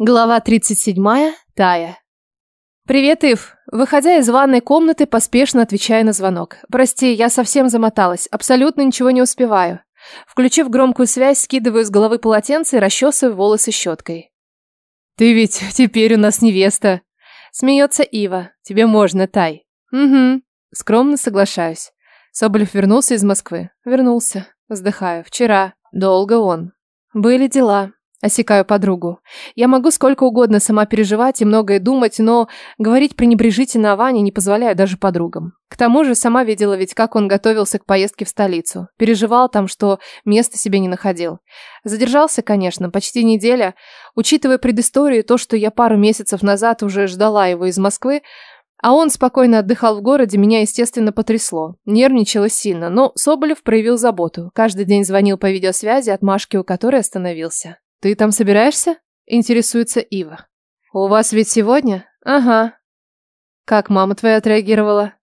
Глава 37. Тая. «Привет, Ив!» Выходя из ванной комнаты, поспешно отвечаю на звонок. «Прости, я совсем замоталась, абсолютно ничего не успеваю». Включив громкую связь, скидываю с головы полотенце и расчесываю волосы щеткой. «Ты ведь теперь у нас невеста!» Смеется Ива. «Тебе можно, Тай». «Угу». Скромно соглашаюсь. Соболев вернулся из Москвы. Вернулся. Вздыхаю. Вчера. Долго он. Были дела. Осекаю подругу. Я могу сколько угодно сама переживать и многое думать, но говорить пренебрежительно о Ване не позволяю даже подругам. К тому же сама видела ведь, как он готовился к поездке в столицу. Переживал там, что места себе не находил. Задержался, конечно, почти неделя. Учитывая предысторию, то, что я пару месяцев назад уже ждала его из Москвы, а он спокойно отдыхал в городе, меня, естественно, потрясло. Нервничала сильно, но Соболев проявил заботу. Каждый день звонил по видеосвязи, отмашки у которой остановился. «Ты там собираешься?» – интересуется Ива. «У вас ведь сегодня?» «Ага». «Как мама твоя отреагировала?»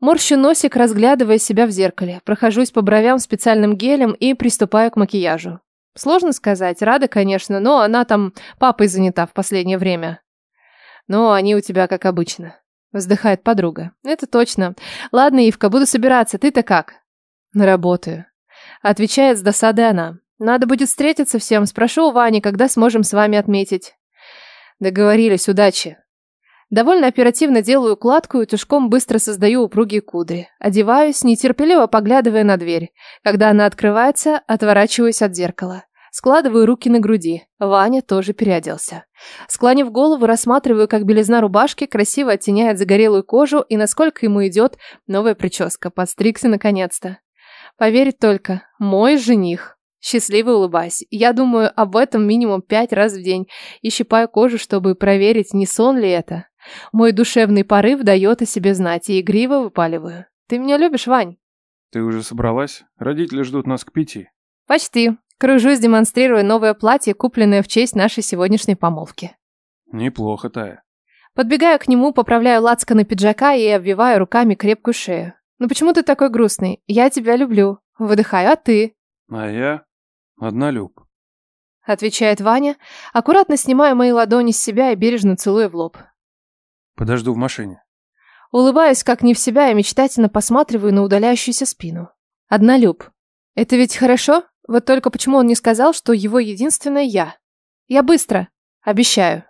Морщу носик, разглядывая себя в зеркале. Прохожусь по бровям специальным гелем и приступаю к макияжу. Сложно сказать, рада, конечно, но она там папой занята в последнее время. Но они у тебя как обычно. Вздыхает подруга. Это точно. Ладно, Ивка, буду собираться. Ты-то как? На работаю. Отвечает с досадой она. Надо будет встретиться всем. Спрошу у Вани, когда сможем с вами отметить. Договорились, удачи. Довольно оперативно делаю укладку и тушком быстро создаю упругие кудри. Одеваюсь, нетерпеливо поглядывая на дверь. Когда она открывается, отворачиваюсь от зеркала. Складываю руки на груди. Ваня тоже переоделся. Склонив голову, рассматриваю, как белизна рубашки красиво оттеняет загорелую кожу и насколько ему идет новая прическа. Подстригся наконец-то. Поверить только, мой жених. Счастливо улыбаясь. Я думаю об этом минимум пять раз в день и щипаю кожу, чтобы проверить, не сон ли это. Мой душевный порыв дает о себе знать, и игриво выпаливаю. Ты меня любишь, Вань? Ты уже собралась? Родители ждут нас к пяти. Почти. Кружусь, демонстрируя новое платье, купленное в честь нашей сегодняшней помолвки. Неплохо, Тая. Подбегаю к нему, поправляю лацканы пиджака и обвиваю руками крепкую шею. Ну почему ты такой грустный? Я тебя люблю. Выдыхаю, а ты? А я? Однолюб. Отвечает Ваня, аккуратно снимая мои ладони с себя и бережно целуя в лоб. Подожду в машине. Улыбаюсь, как не в себя, и мечтательно посматриваю на удаляющуюся спину. Однолюб. Это ведь хорошо? Вот только почему он не сказал, что его единственная я? Я быстро. Обещаю.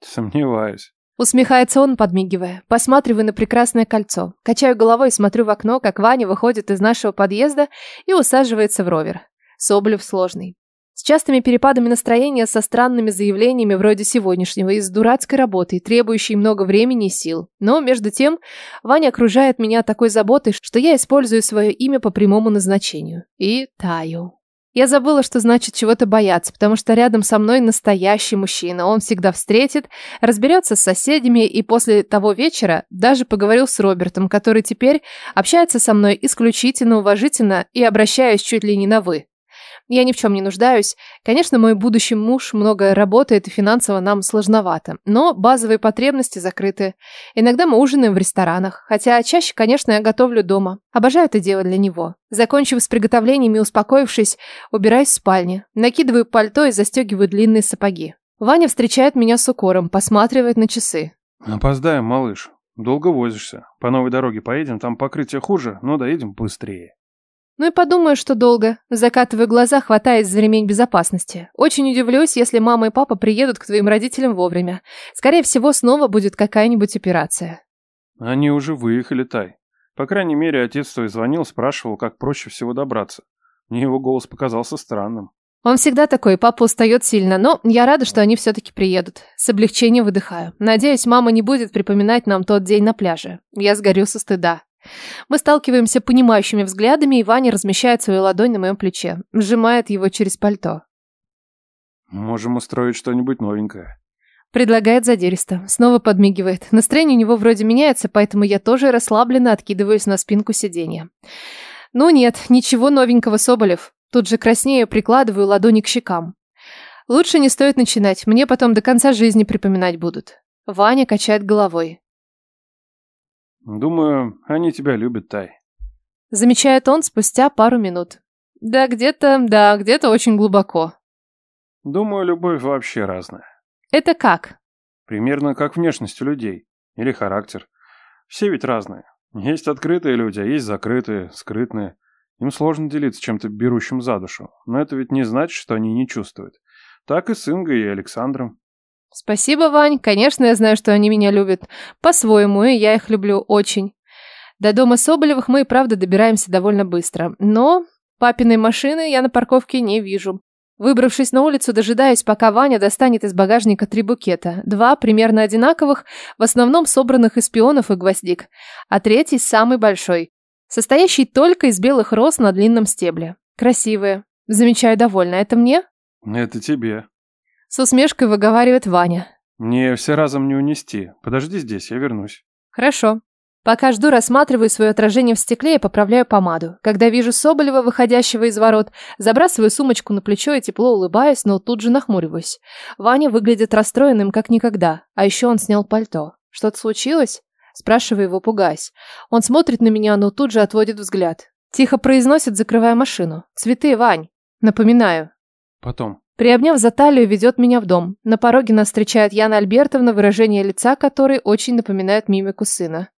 Сомневаюсь. Усмехается он, подмигивая. Посматриваю на прекрасное кольцо. Качаю головой и смотрю в окно, как Ваня выходит из нашего подъезда и усаживается в ровер. Соболев сложный. С частыми перепадами настроения, со странными заявлениями вроде сегодняшнего, и с дурацкой работой, требующей много времени и сил. Но, между тем, Ваня окружает меня такой заботой, что я использую свое имя по прямому назначению. И таю. Я забыла, что значит чего-то бояться, потому что рядом со мной настоящий мужчина. Он всегда встретит, разберется с соседями и после того вечера даже поговорил с Робертом, который теперь общается со мной исключительно уважительно и обращаясь чуть ли не на «вы». Я ни в чем не нуждаюсь. Конечно, мой будущий муж много работает и финансово нам сложновато. Но базовые потребности закрыты. Иногда мы ужинаем в ресторанах. Хотя чаще, конечно, я готовлю дома. Обожаю это дело для него. Закончив с приготовлениями и успокоившись, убираюсь в спальне. Накидываю пальто и застегиваю длинные сапоги. Ваня встречает меня с укором, посматривает на часы. Опоздаем, малыш. Долго возишься. По новой дороге поедем, там покрытие хуже, но доедем быстрее. Ну и подумаю, что долго. Закатываю глаза, хватаясь за ремень безопасности. Очень удивлюсь, если мама и папа приедут к твоим родителям вовремя. Скорее всего, снова будет какая-нибудь операция. Они уже выехали, Тай. По крайней мере, отец твой звонил, спрашивал, как проще всего добраться. Мне его голос показался странным. Он всегда такой, папа устает сильно, но я рада, что они все-таки приедут. С облегчением выдыхаю. Надеюсь, мама не будет припоминать нам тот день на пляже. Я сгорю со стыда. Мы сталкиваемся понимающими взглядами, и Ваня размещает свою ладонь на моем плече, сжимает его через пальто. «Можем устроить что-нибудь новенькое». Предлагает задиристо. Снова подмигивает. Настроение у него вроде меняется, поэтому я тоже расслабленно откидываюсь на спинку сиденья. Ну нет, ничего новенького, Соболев. Тут же краснею, прикладываю ладони к щекам. Лучше не стоит начинать, мне потом до конца жизни припоминать будут. Ваня качает головой. Думаю, они тебя любят, Тай. Замечает он спустя пару минут. Да, где-то, да, где-то очень глубоко. Думаю, любовь вообще разная. Это как? Примерно как внешность у людей. Или характер. Все ведь разные. Есть открытые люди, а есть закрытые, скрытные. Им сложно делиться чем-то берущим за душу. Но это ведь не значит, что они не чувствуют. Так и с Ингой и Александром. Спасибо, Вань. Конечно, я знаю, что они меня любят. По-своему, и я их люблю очень. До дома Соболевых мы и правда добираемся довольно быстро. Но папиной машины я на парковке не вижу. Выбравшись на улицу, дожидаюсь, пока Ваня достанет из багажника три букета. Два примерно одинаковых, в основном собранных из пионов и гвоздик. А третий самый большой, состоящий только из белых роз на длинном стебле. Красивые. Замечаю довольно. Это мне? Это тебе. С усмешкой выговаривает Ваня. Мне все разом не унести. Подожди здесь, я вернусь. Хорошо. Пока жду, рассматриваю свое отражение в стекле и поправляю помаду. Когда вижу Соболева, выходящего из ворот, забрасываю сумочку на плечо и тепло улыбаюсь, но тут же нахмуриваюсь. Ваня выглядит расстроенным, как никогда. А еще он снял пальто. Что-то случилось? Спрашиваю его, пугаясь. Он смотрит на меня, но тут же отводит взгляд. Тихо произносит, закрывая машину. «Цветы, Вань!» Напоминаю. Потом. Приобняв за талию, ведет меня в дом. На пороге нас встречает Яна Альбертовна, выражение лица которой очень напоминает мимику сына.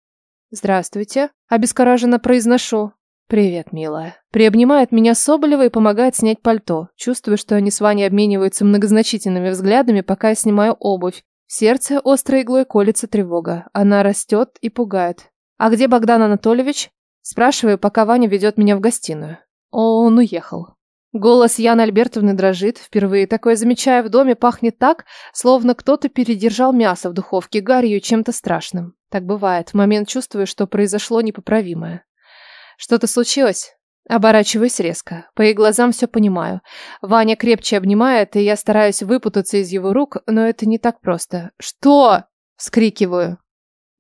«Здравствуйте», – обескураженно произношу. «Привет, милая». Приобнимает меня Соболева и помогает снять пальто. Чувствую, что они с Ваней обмениваются многозначительными взглядами, пока я снимаю обувь. В сердце острой иглой колется тревога. Она растет и пугает. «А где Богдан Анатольевич?» Спрашиваю, пока Ваня ведет меня в гостиную. Он уехал. Голос Яны Альбертовны дрожит. Впервые такое замечаю в доме, пахнет так, словно кто-то передержал мясо в духовке гарью чем-то страшным. Так бывает. В момент чувствую, что произошло непоправимое. Что-то случилось? Оборачиваюсь резко. По их глазам все понимаю. Ваня крепче обнимает, и я стараюсь выпутаться из его рук, но это не так просто. «Что?» – вскрикиваю.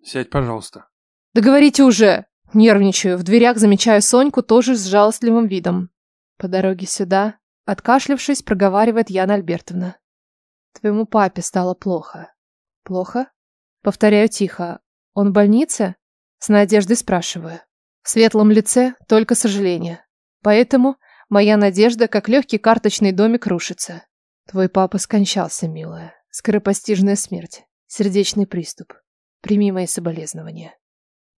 «Сядь, пожалуйста». «Договорите уже!» Нервничаю. В дверях замечаю Соньку тоже с жалостливым видом. По дороге сюда, откашлившись, проговаривает Яна Альбертовна. Твоему папе стало плохо. Плохо? Повторяю тихо. Он в больнице? С надеждой спрашиваю. В светлом лице только сожаление. Поэтому моя надежда, как легкий карточный домик, рушится. Твой папа скончался, милая. Скоропостижная смерть. Сердечный приступ. Прими мои соболезнования.